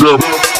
Go.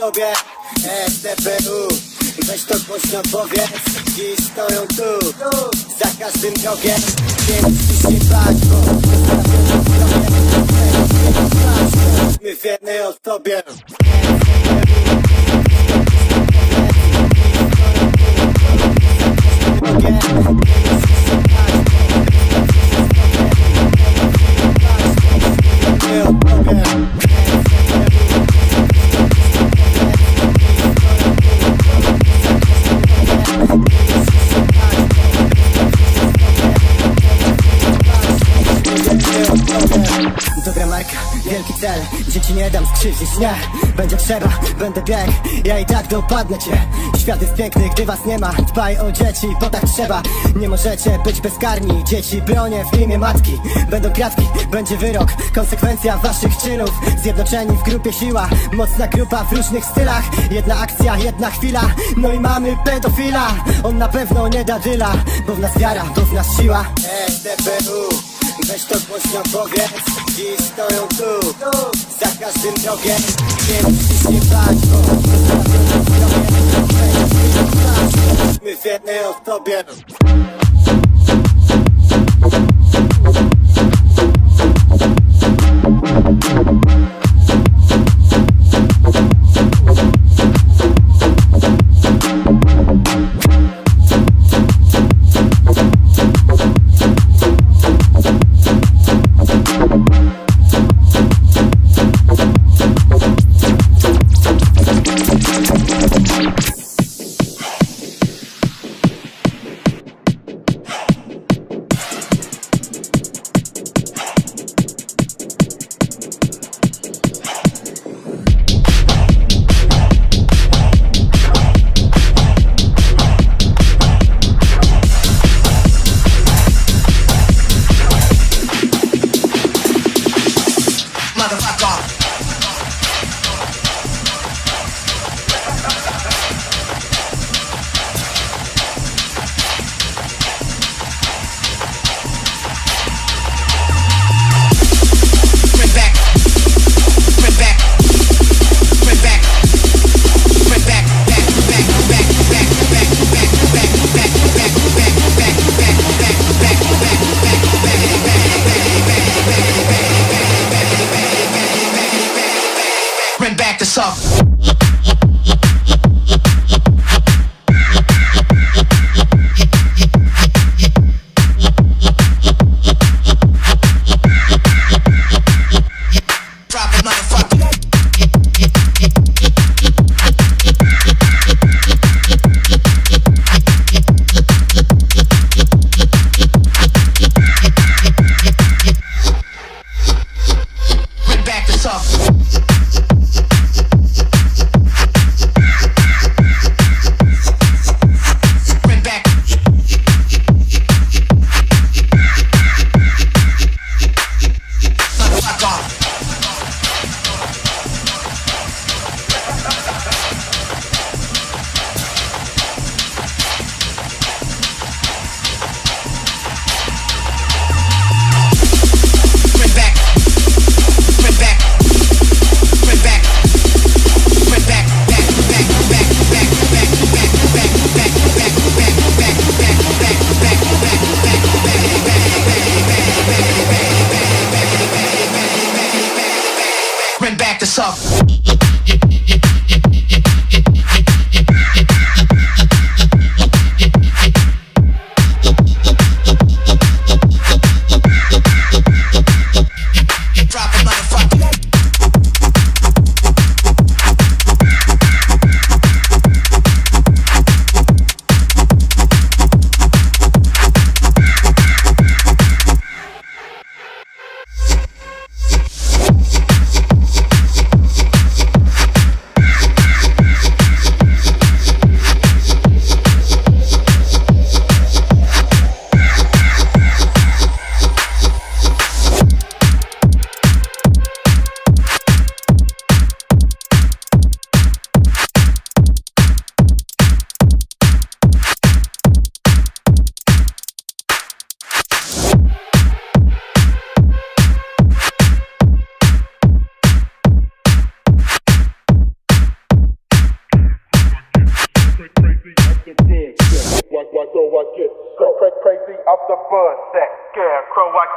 tobie STPU, weź to głośno powiedz Dziś stoją tu, za każdym drogiem Nie musisz się bać, bo my wiemy o tobie dam skrzywdzić, nie Będzie trzeba, będę bieg. Ja i tak dopadnę cię. Świat jest piękny, gdy was nie ma. Dbaj o dzieci, bo tak trzeba. Nie możecie być bezkarni. Dzieci bronię w imię matki. Będą kratki, będzie wyrok. Konsekwencja waszych czynów. Zjednoczeni w grupie siła. Mocna grupa w różnych stylach. Jedna akcja, jedna chwila. No i mamy pedofila. On na pewno nie da dyla Bo w nas wiara, bo w nas siła. SDPU Weź to głośno powiedz Dziś stoją tu Za każdym drogiem Nie musisz się bać Bo My wiemy o tobie.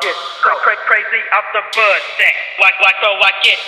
get cra- crazy out the butt. Why, why, so I get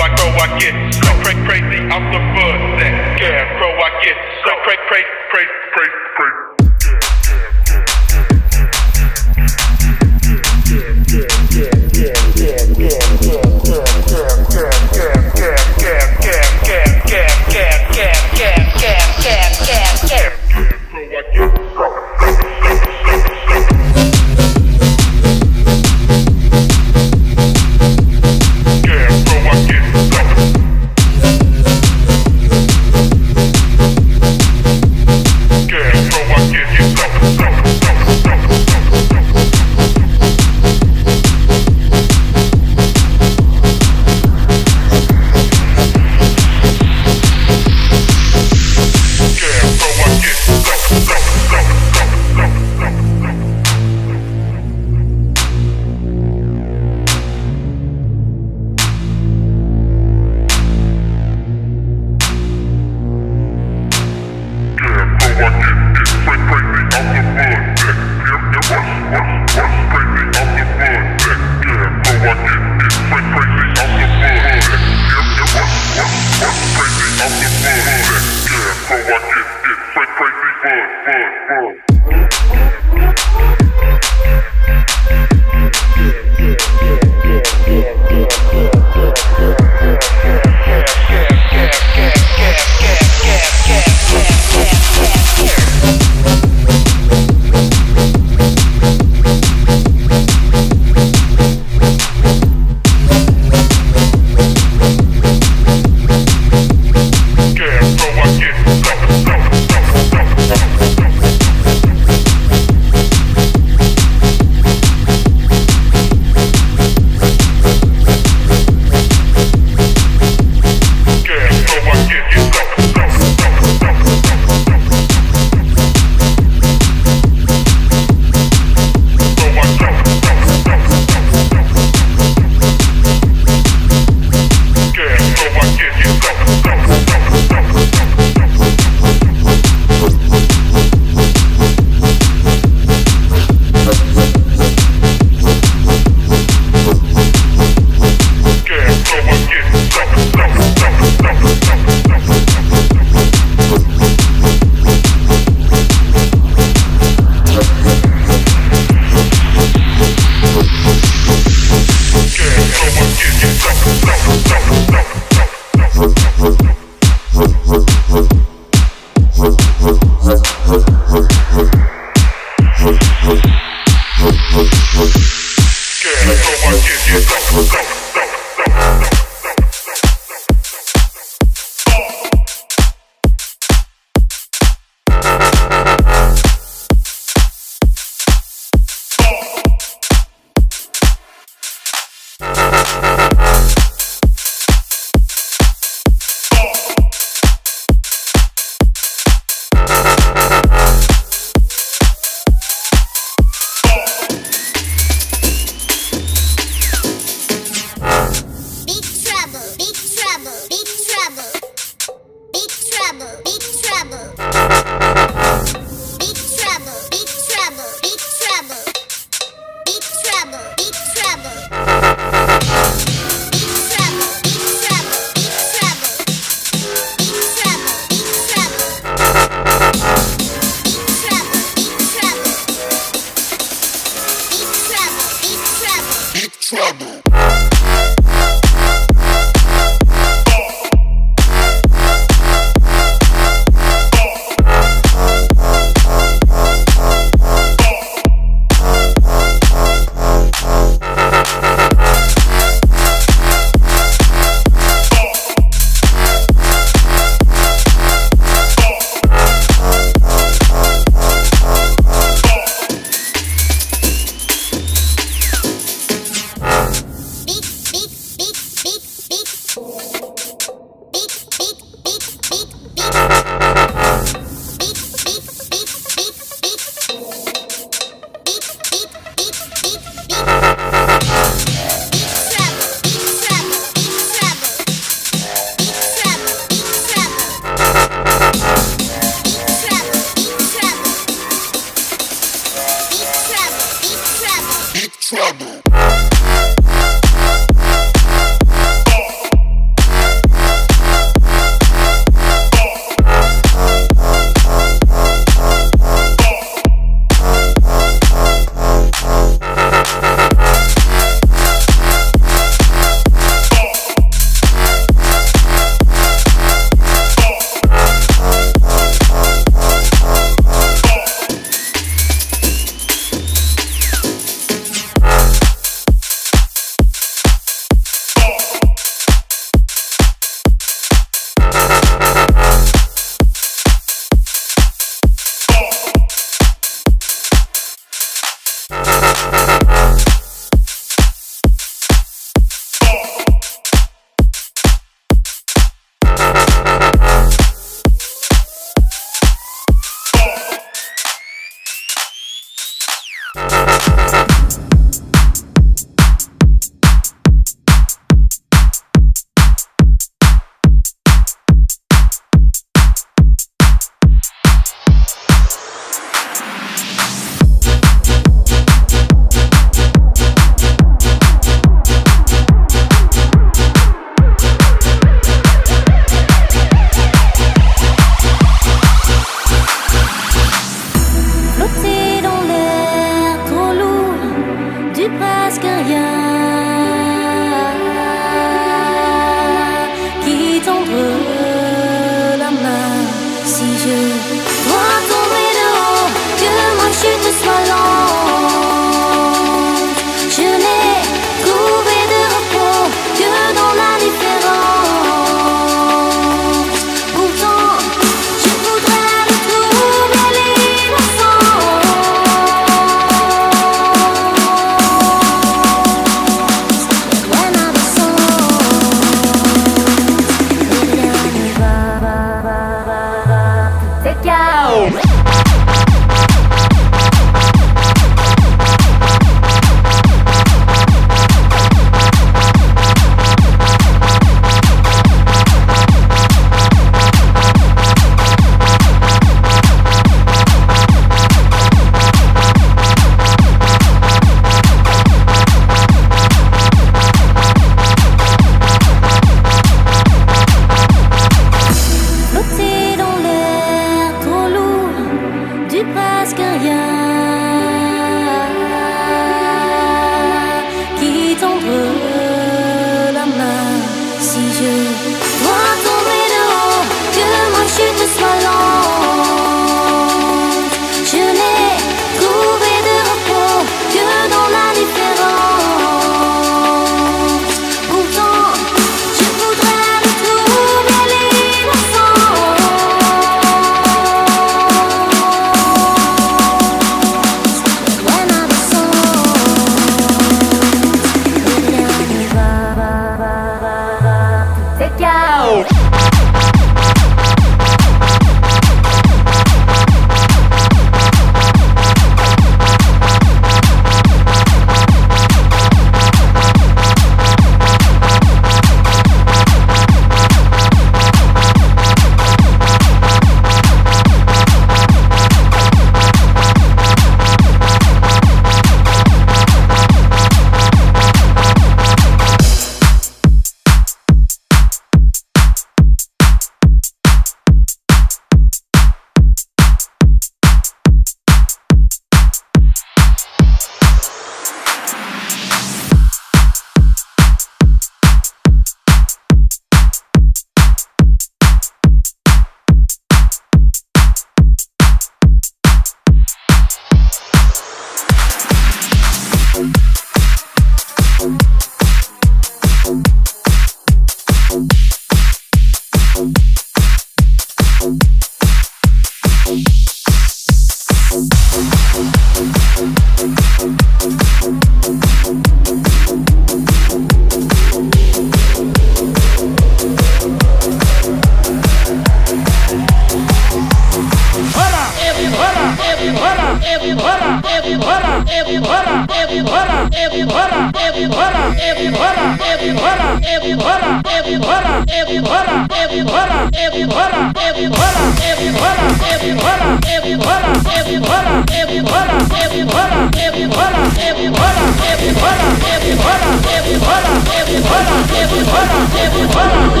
Fire!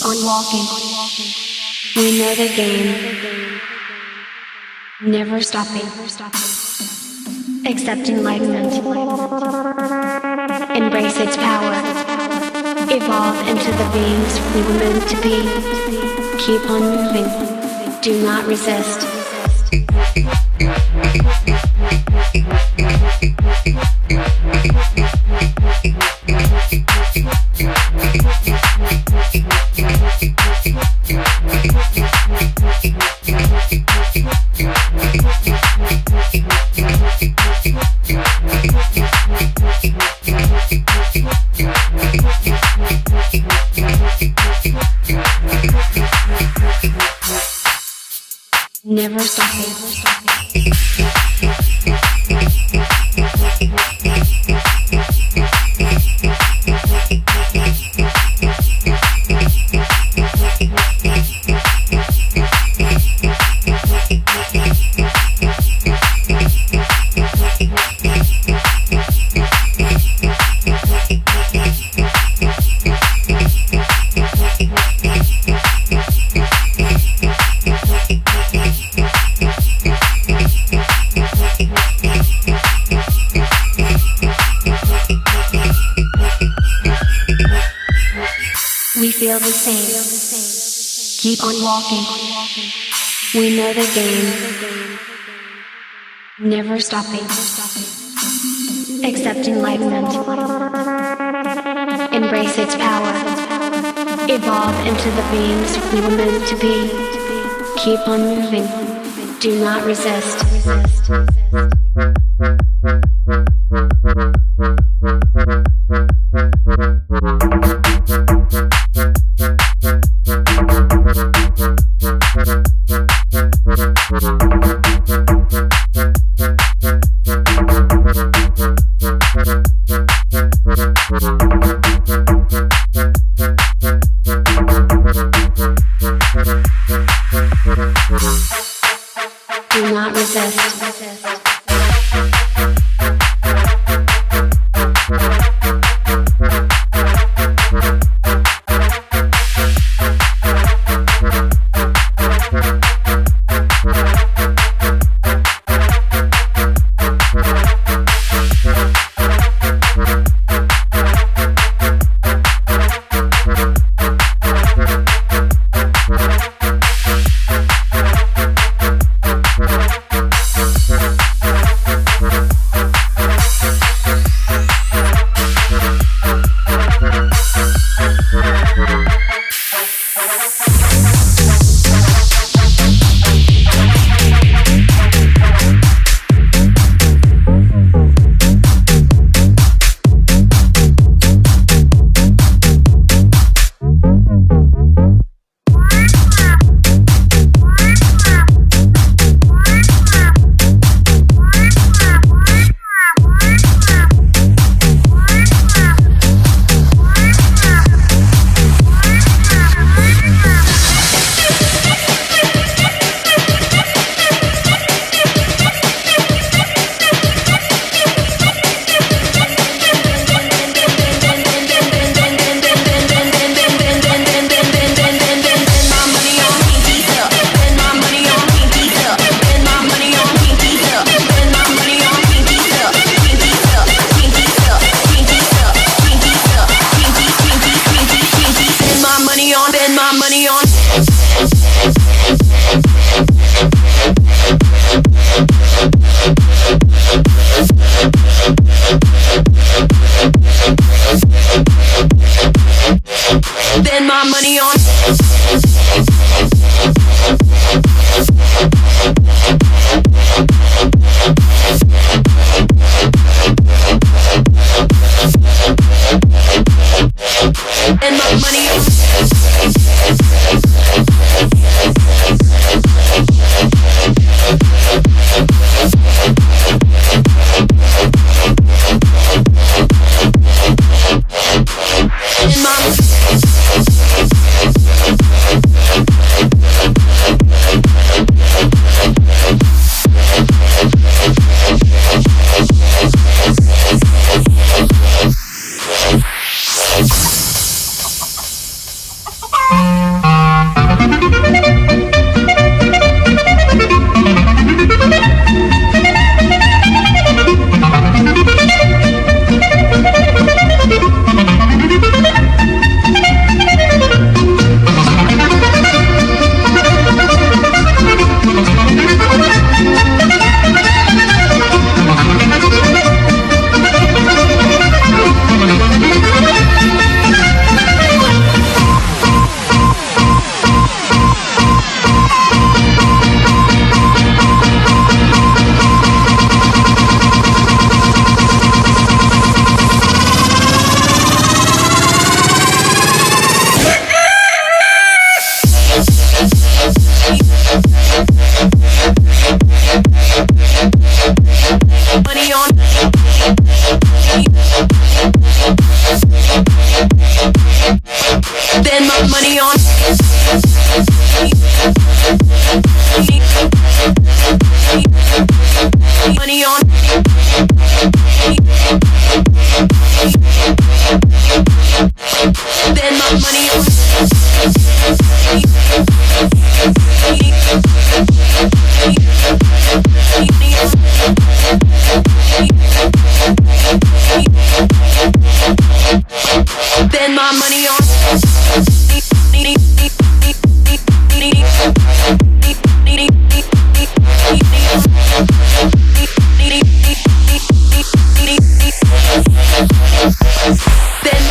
Keep on walking. We know the game. Never stopping. Accept enlightenment. Embrace its power. Evolve into the beings we were meant to be. Keep on moving. Do not resist. Stopping. Accept enlightenment. Embrace its power. Evolve into the beings we were meant to be. Keep on moving. Do not resist.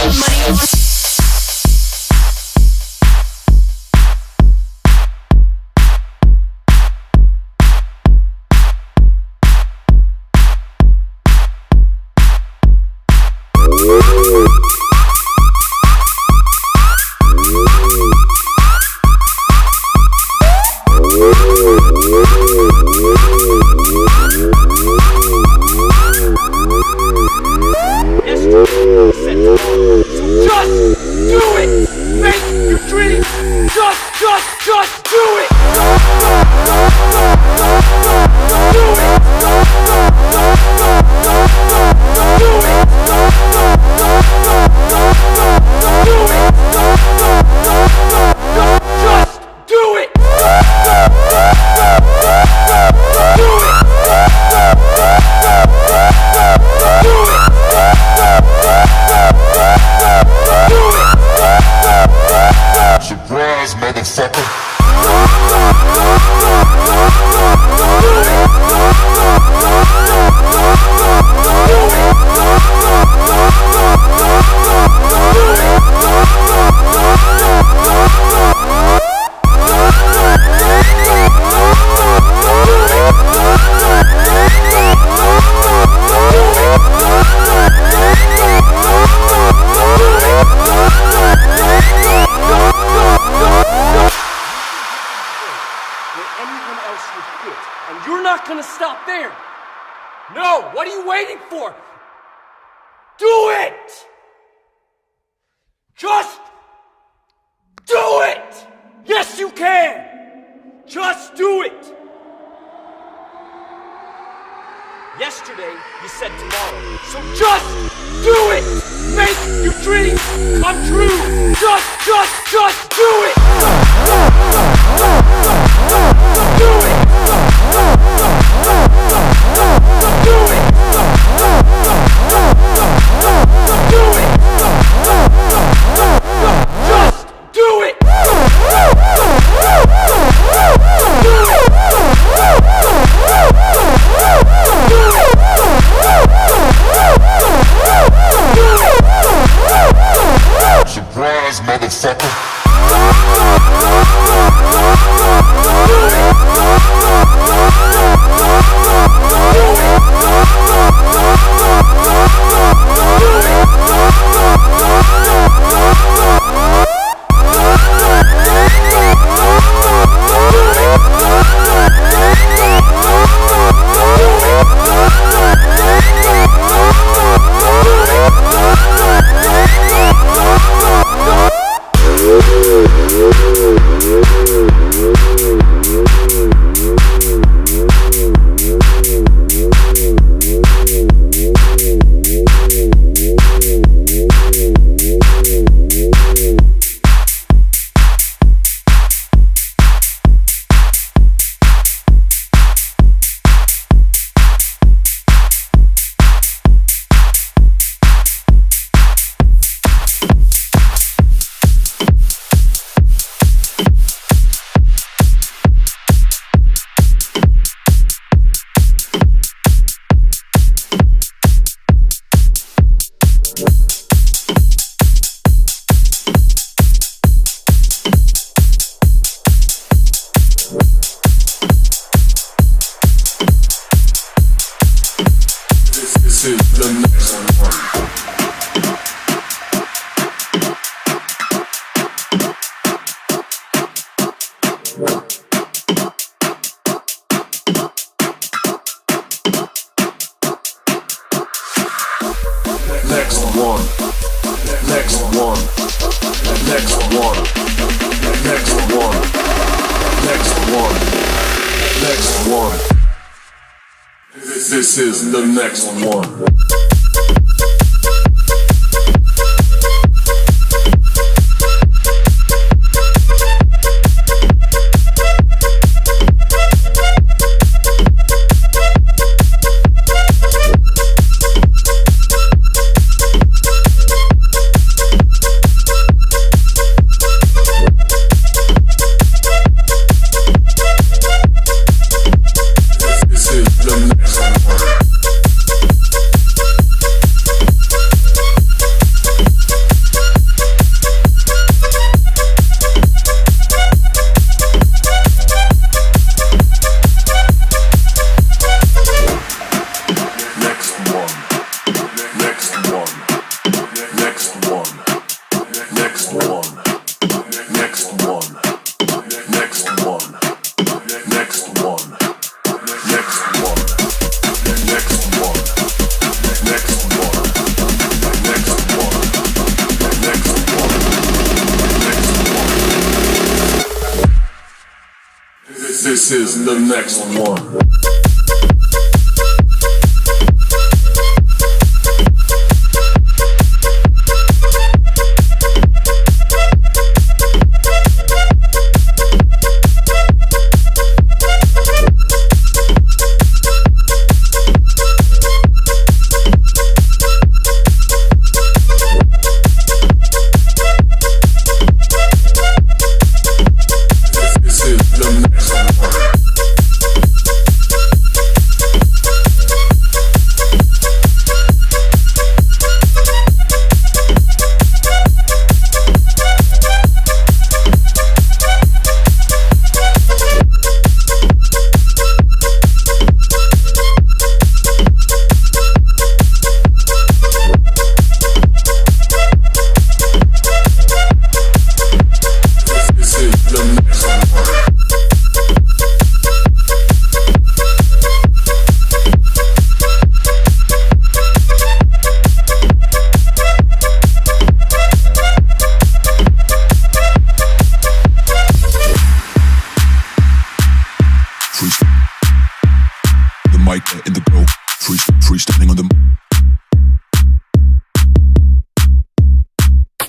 money on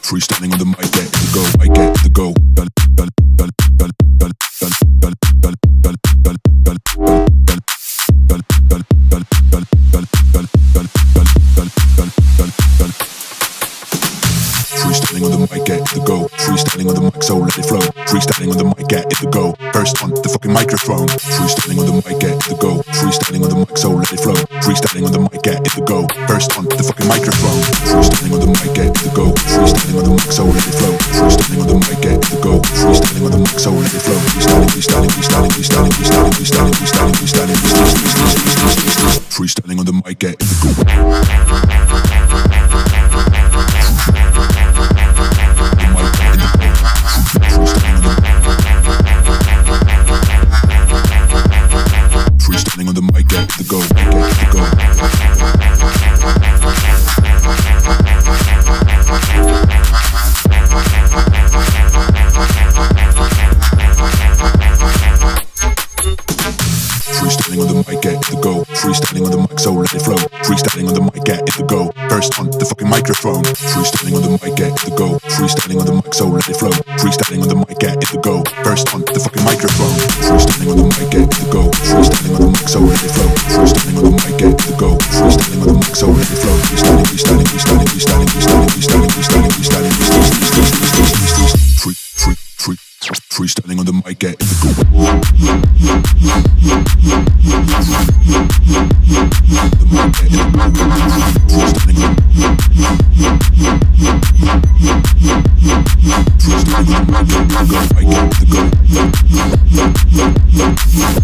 Freestyling on the mic, get the go, I get the go. Done, done, done, done, done, done, done, done. Mic, so let it flow. Freestyling on the mic, get the go. First on the fucking microphone. Freestyling on the mic, get the go. Freestyling on the mic, so let it flow. Freestyling on the mic, get the go. First on the fucking microphone. Freestyling on the mic, get the go. Freestyling on the mic, so let it flow. Freestyling on the mic, get the go. Freestyling on the mic, so let it flow. Freestyling, freestyling, freestyling, freestyling, freestyling, freestyling, freestyling, freestyling, freestyling, freestyling on the mic, get the go. First on the fucking microphone. Freestyling on the mic, get the go. Freestyling on the mic, so let it flow. Freestyling on the mic, get the go. First on the fucking microphone. Freestyling on the mic, get the go. Freestyling on the mic, so let it flow. Freestyling on the mic, get the go. Freestyling on the mic, so let it flow. Freestyling, freestyling, freestyling, freestyling, freestyling, freestyling, freestyling, freestyling, freestyling, freestyling, free, free, free. Freestyling on the mic, get the go. The Yeah, yeah, yeah, yeah, yeah, yeah, yeah, yeah, yeah, yeah, yeah, yeah,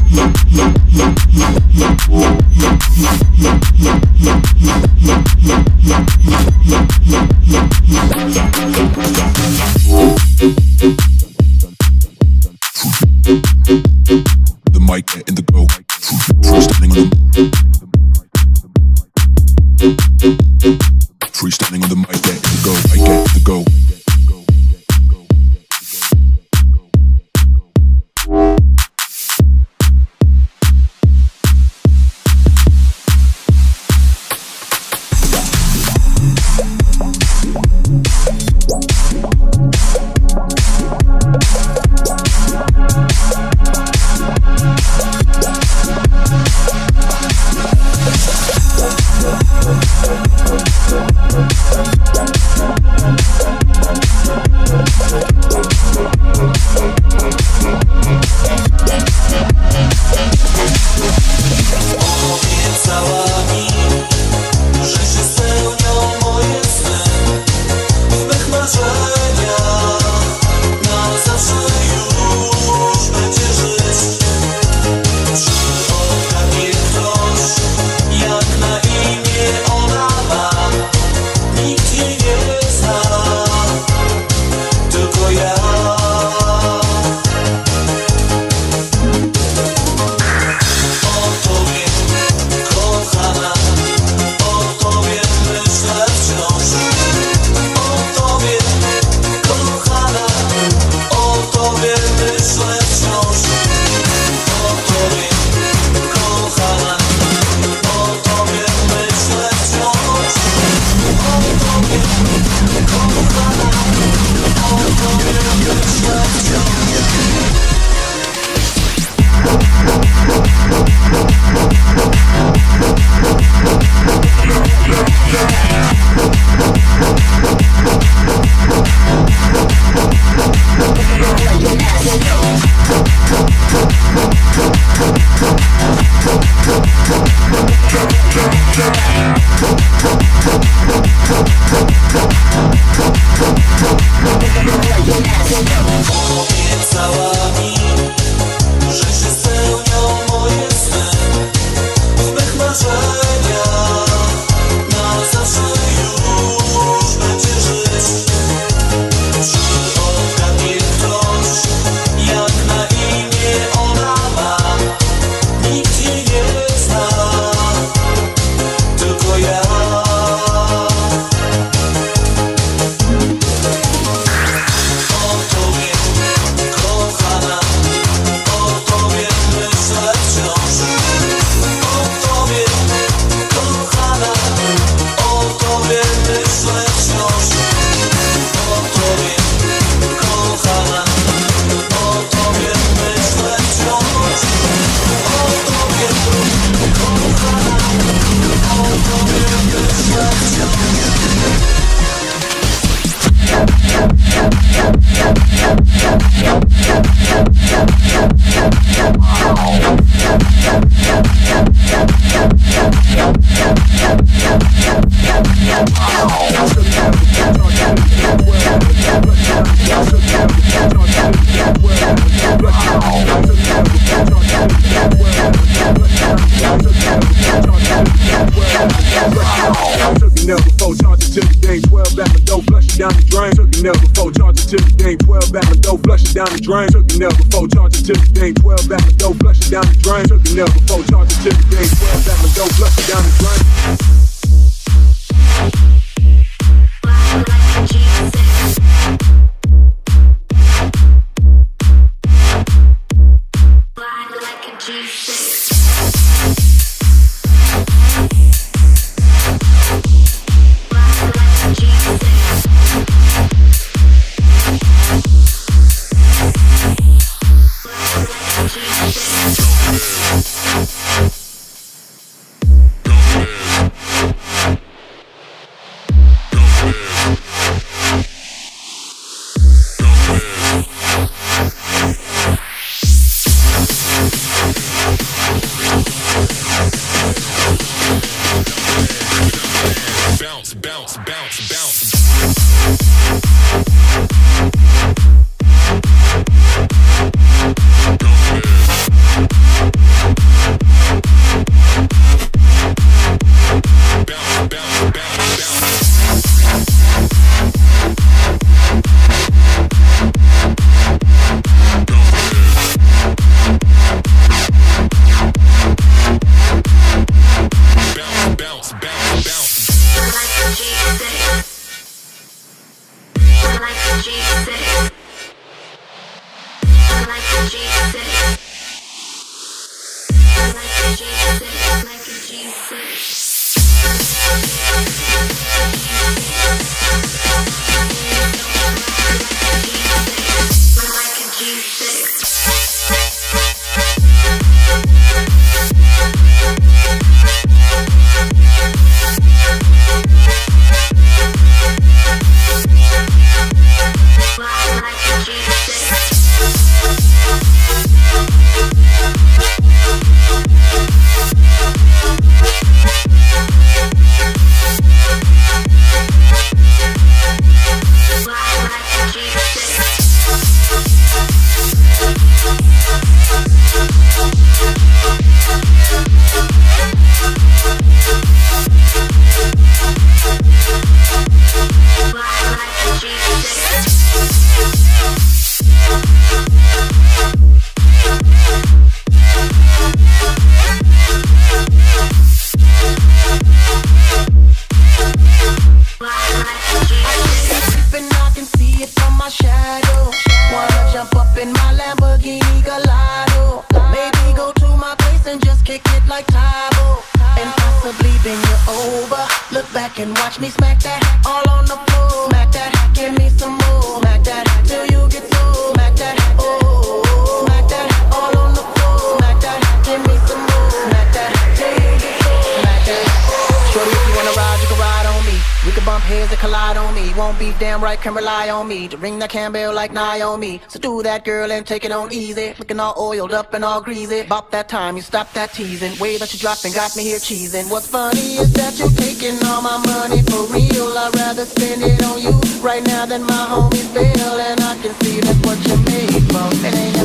me to ring that Campbell like Naomi. So do that, girl, and take it on easy. Looking all oiled up and all greasy. Bop that time you stop that teasing. Way that you dropping got me here cheesing. What's funny is that you're taking all my money for real. I'd rather spend it on you right now than my homies bill. And I can see that's what you made for.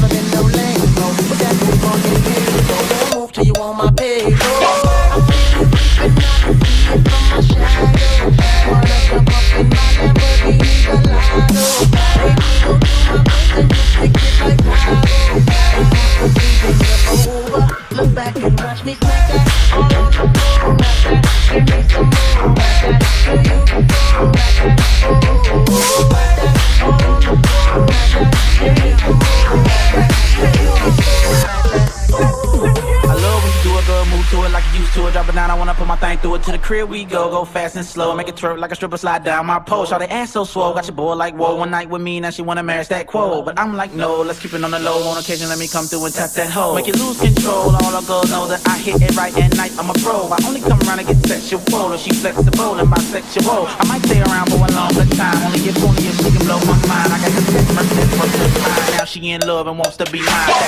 To the crib we go, go fast and slow. Make it twerk like a stripper slide down my pole. The ass so swole, got your boy like whoa. One night with me, now she wanna marry that quo. But I'm like, no, let's keep it on the low. On occasion, let me come through and tap that hoe. Make you lose control, all the girls know that I hit it right at night. I'm a pro. I only come around to get sexual. And she flexible and bisexual. I might stay around for a longer time. Only if only if she can blow my mind. I got the sex mercy for the time. Now she in love and wants to be mine.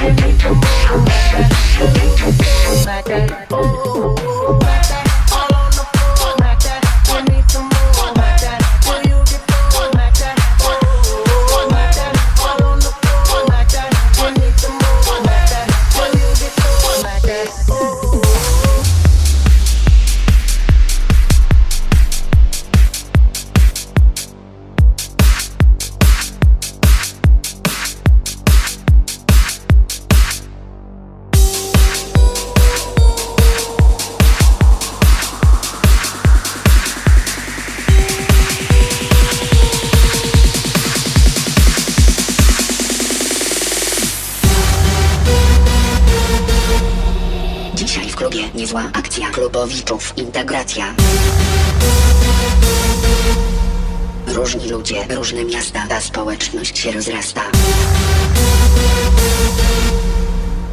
Like oh. Niezła akcja klubowiczów integracja. Różni ludzie, różne miasta, ta społeczność się rozrasta.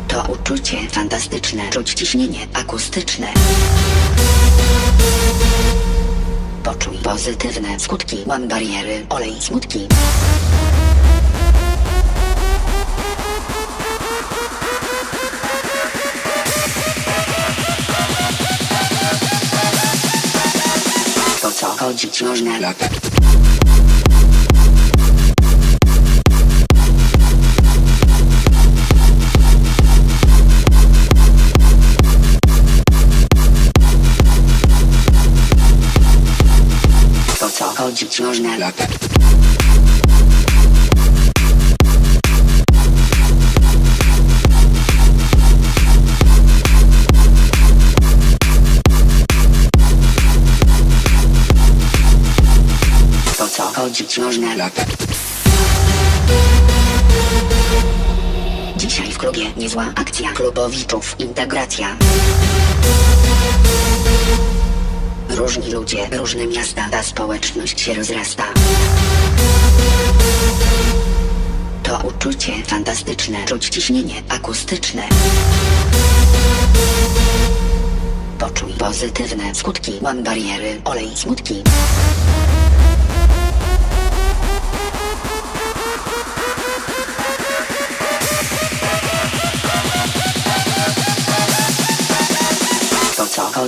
To uczucie fantastyczne, czuć ciśnienie akustyczne. Poczuj pozytywne skutki, łam bariery, olej smutki. zniszczyć można latać. Chodzić można latać. Chodzić można? Dzisiaj w klubie niezła akcja klubowiczów integracja. Różni ludzie, różne miasta, ta społeczność się rozrasta. To uczucie fantastyczne, czuć ciśnienie akustyczne. Poczuj pozytywne skutki, łam bariery, olej smutki.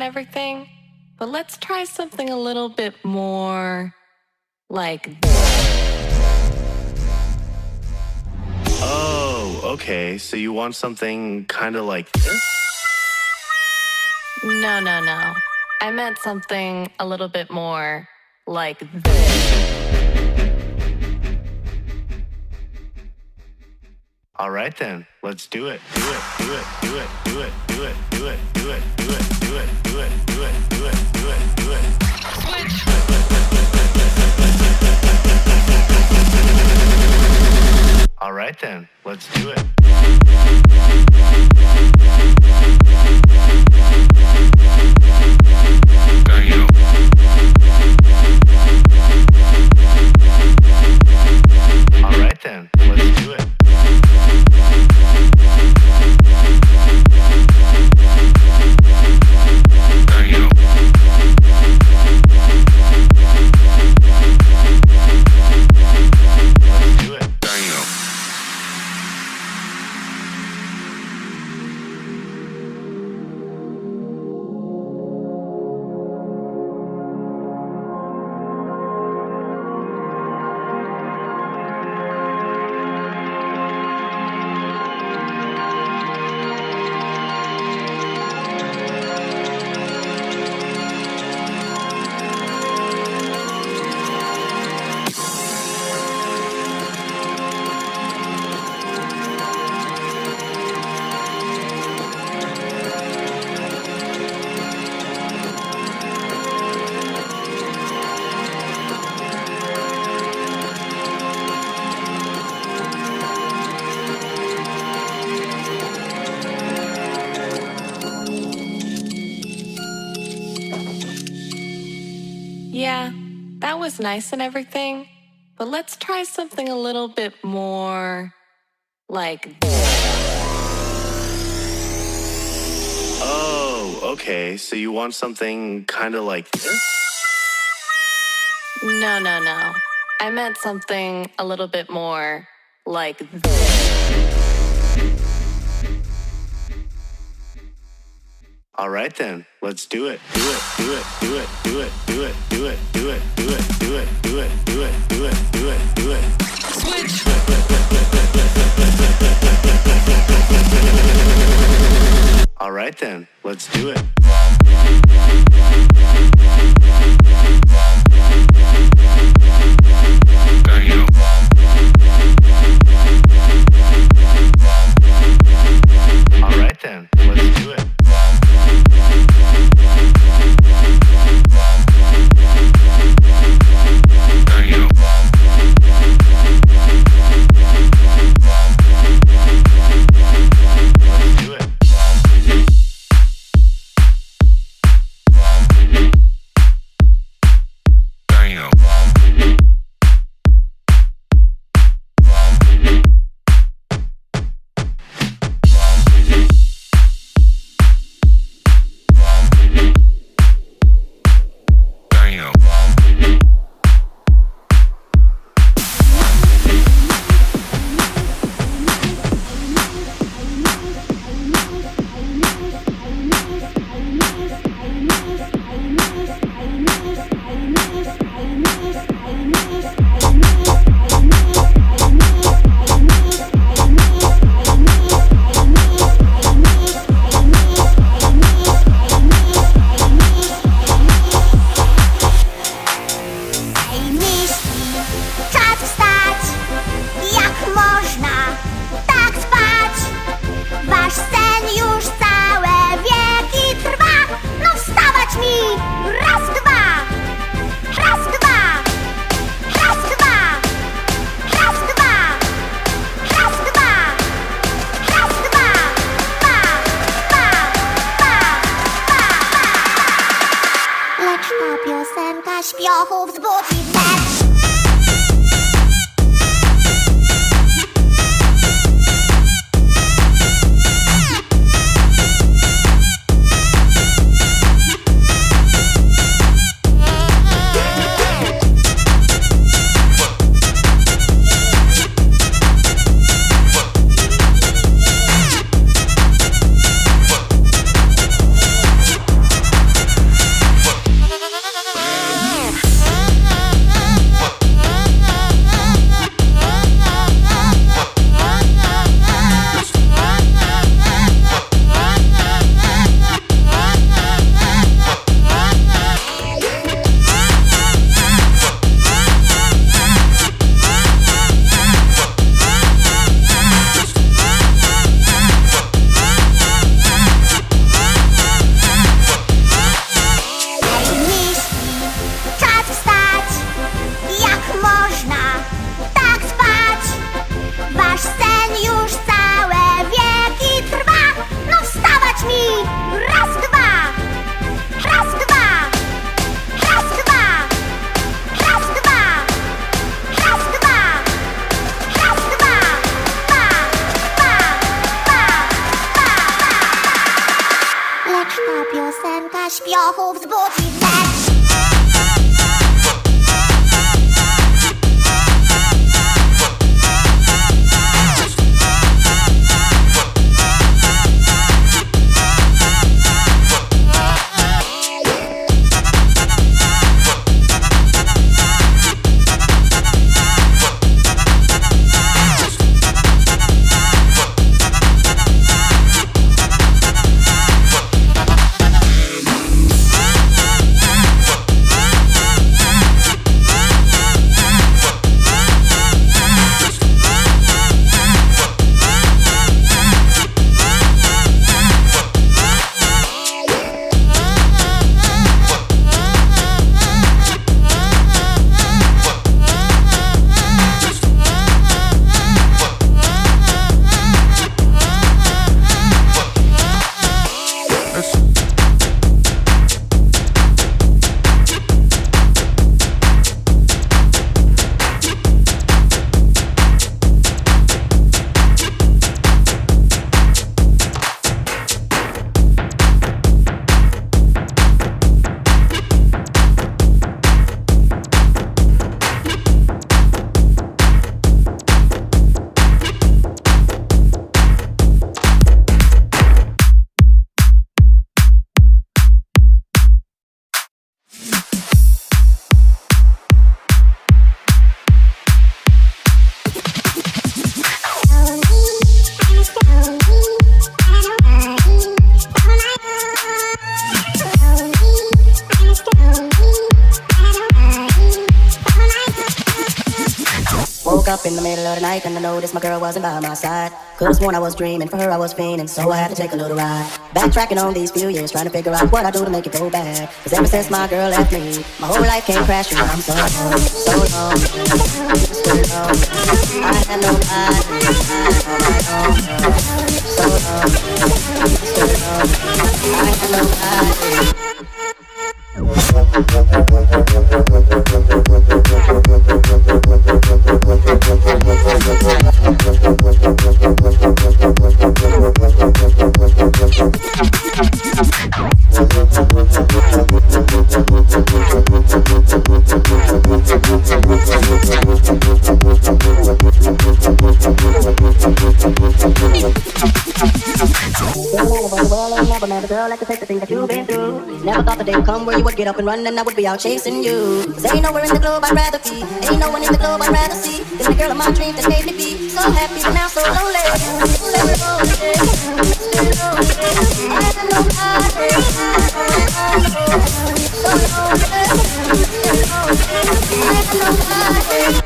and everything, but let's try something a little bit more like Oh, okay. So you want something kind of like this? No, no, no. I meant something a little bit more like this. All right then, let's do it. Do it. Do it. Do it. Do it. Do it. Do it. Do it. Do it. All right then, let's do it. All right then. Was nice and everything, but let's try something a little bit more like Oh, okay. So you want something kind of like this? No, no, no. I meant something a little bit more like this. All right then, let's do it. Do it. Do it. Do it. Do it. Do it. Do it. Right then, let's do it. the board, side. Could've sworn I was dreaming, for her I was fiending, so I had to take a little ride. Backtracking on these few years, trying to figure out what I do to make it go bad. Cause ever since my girl left me, my whole life came crashing. I'm so so so. I had so alone, so alone. I had nobody. Well, like to take the things that you've been through. Never thought the day would come where you would get up and run and I would be out chasing you. Cause ain't nowhere in the globe I'd rather be. Ain't no one in the globe I'd rather see. Than the girl of my dreams that made me be so happy but now so lonely. So lonely. So lonely. I had nobody. So lonely. So. I had nobody.